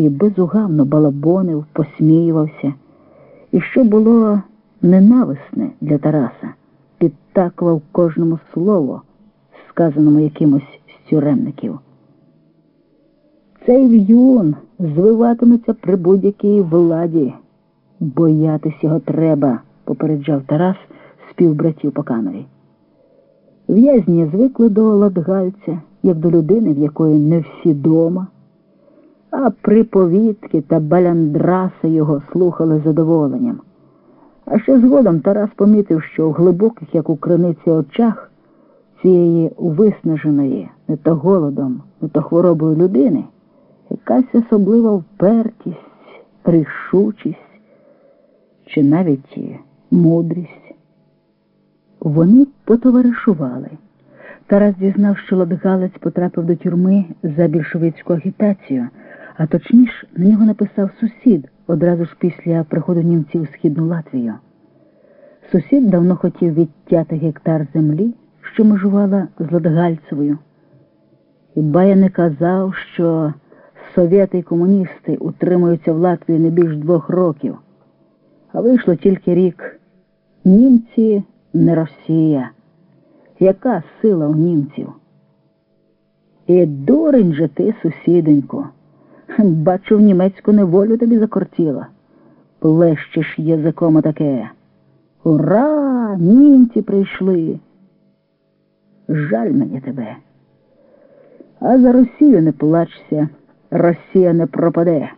і безугавно балабонив, посміювався, і що було ненависне для Тараса, підтакував кожному слово, сказаному якимось з тюремників. Цей в'юн звиватиметься при будь-якій владі. Боятись його треба, попереджав Тарас співбратів по камері. В'язні звикли до ладгальця, як до людини, в якої не всі дома, а приповідки та баляндраси його слухали задоволенням. А ще згодом Тарас помітив, що в глибоких, як у криниці очах, цієї виснаженої, не то голодом, не то хворобою людини, якась особлива впертість, рішучість чи навіть мудрість. Вони потоваришували. Тарас дізнав, що Ладгалець потрапив до тюрми за більшовицьку агітацію, а точніше на нього написав сусід одразу ж після приходу німців у східну Латвію. Сусід давно хотів відтяти гектар землі, що межувала з Ладгальцевою. Хіба я не казав, що совєти і комуністи утримуються в Латвії не більш двох років, а вийшло тільки рік. Німці не Росія. Яка сила у німців? І дурень же ти, сусіденько. Бачу, в німецьку неволю тобі закортіла. Плещеш язиком отаке. Ура! Німці прийшли. Жаль мені тебе. А за Росію не плачся, Росія не пропаде.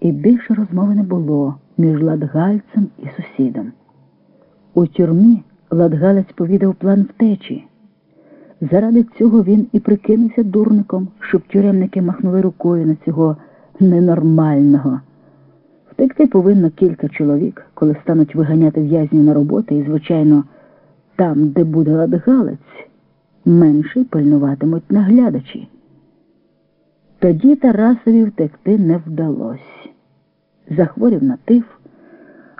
І більше розмови не було між Ладгальцем і сусідом. У тюрмі Ладгалець повідав план втечі. Заради цього він і прикинувся дурником, щоб тюремники махнули рукою на цього ненормального. Втекти повинно кілька чоловік, коли стануть виганяти в'язнів на роботи, і, звичайно, там, де буде Ладгалець, менше пильнуватимуть наглядачі. Тоді Тарасові втекти не вдалося. Захворів на тиф.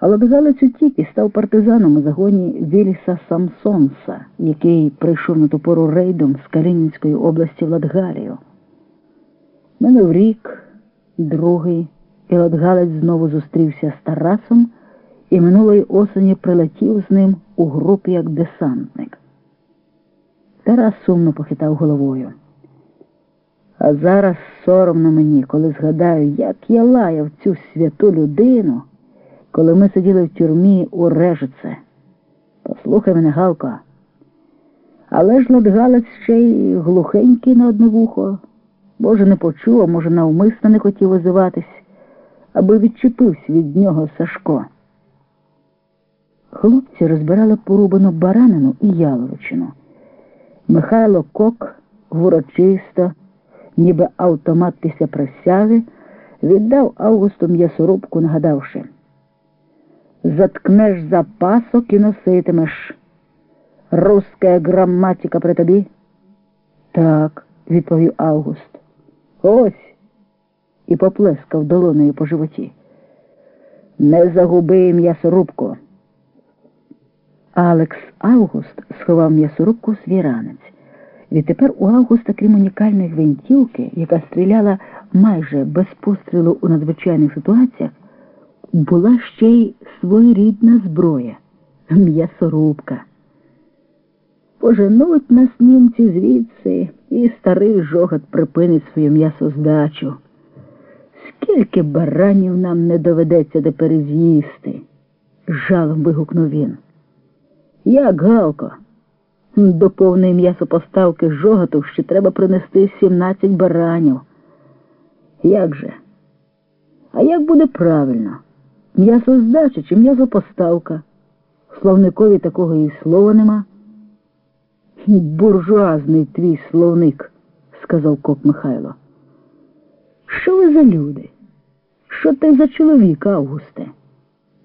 Але Ладгалець утік і став партизаном у загоні Віліса Самсонса, який прийшов на ту пору рейдом з Калінінської області в Ладгалію. Минув рік, другий, і Ладгалець знову зустрівся з Тарасом і минулої осені прилетів з ним у групі як десантник. Тарас сумно похитав головою. А зараз соромно мені, коли згадаю, як я лаяв цю святу людину коли ми сиділи в тюрмі у Режице. Послухай мене, Галко. Але ж Ладгалець ще й глухенький на одне вухо. Може, не почув, а може, навмисно не хотів озиватись, аби відчепився від нього Сашко. Хлопці розбирали порубану баранину і яловичину. Михайло Кок урочисто, ніби автомат після присяги, віддав Августу м'ясорубку, нагадавши заткнеш за пасок і носитимеш. Руська граматика при тобі? Так, відповів Август. Ось. І поплескав долоною по животі. Не загуби м'ясорубку. Алекс Август сховав м'ясорубку в свій ранець. Відтепер у Августа, крім унікальної гвинтівки, яка стріляла майже без пострілу у надзвичайних ситуаціях, була ще й своєрідна зброя м'ясорубка. Поженуть нас німці звідси, і старий жогат припинить свою м'ясоздачу. Скільки баранів нам не доведеться тепер з'їсти? жалом вигукнув він. Як галко? До повної м'ясопоставки жогату ще треба принести 17 баранів. Як же? А як буде правильно? М'ясоздача чи м'ясопоставка. В словникові такого і слова нема. Буржуазний твій словник, сказав коп Михайло. Що ви за люди? Що ти за чоловік, Августе?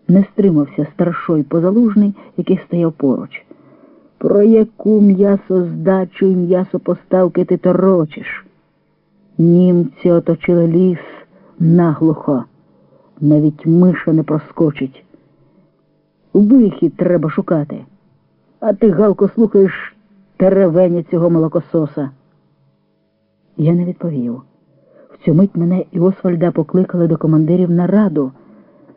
Не стримався старшой позалужний, який стояв поруч. Про яку м'ясоздачу і м'ясопоставки ти торочиш? Німці оточили ліс наглухо. Навіть миша не проскочить. Вихід треба шукати. А ти, Галко, слухаєш теревені цього молокососа. Я не відповів. В цю мить мене і Освальда покликали до командирів на раду.